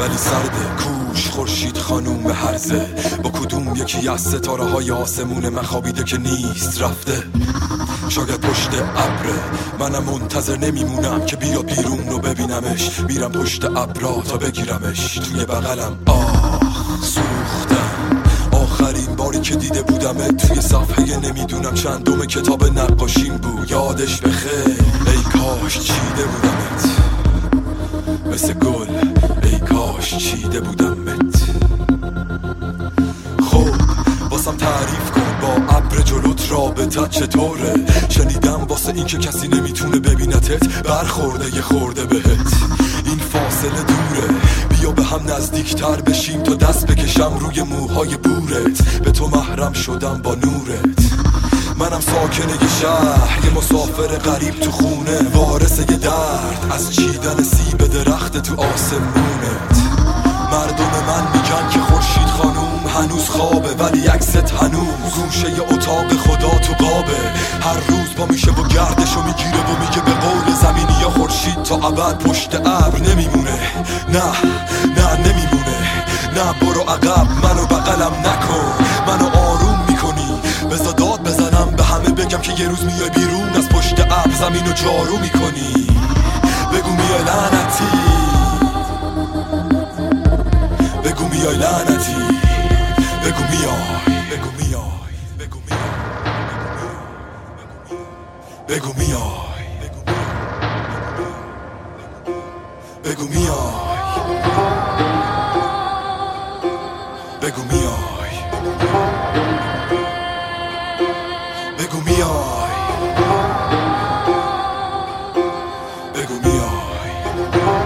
ولی سرده کوش خورشید خانوم هرزه. با کدوم یکی از ستاره های آسمون من خوابیده که نیست رفته؟ شاید پشت ابره منم منتظر نمیمونم که بیا بیرون رو ببینمش. میرم پشت ابرا تا بگیرمش. توی بغلم آه سوختم. آخرین باری که دیده بودم توی صفحه نمی‌دونم چندم کتاب نقاشیم بود. یادش بخیر. ای کاش چیده بودمت چیده بودمت خب واسم تعریف کن با ابر جلوت رابطت چطوره؟ شنیدم واسه این که کسی نمی‌تونه ببینتت برخورده یه خورده بهت. این فاصله دوره. بیا به هم نزدیکتر بشیم تا دست بکشم روی موهای بورت. به تو محرم شدم با نورت. منم ساکن یه شهر یه مسافر غریب تو خونه. وارث یه درد از چیدن سیب درخت تو آسمونت. مردم من میگن که خورشید خانوم هنوز خوابه ولی عکست هنوز. گوشه اتاق خدا تو قابه. هر روز پا میشه و گردشو می‌گیره و میگه به قول زمینی یا خورشید تا ابد پشت ابر نمیمونه. نه نه نمیمونه. نه برو عقب منو بغلم نکن. منو آروم می‌کنی. بزا داد بزنم به همه بگم که یه روز میای بیرون از پشت ابر زمینو جارو می‌کنی. بگو میای لعنتی. بگو میای لعنتی. بگو میای بگو میای بگو میای بگو میای بگو میای بگو میای بگو میای بگو میای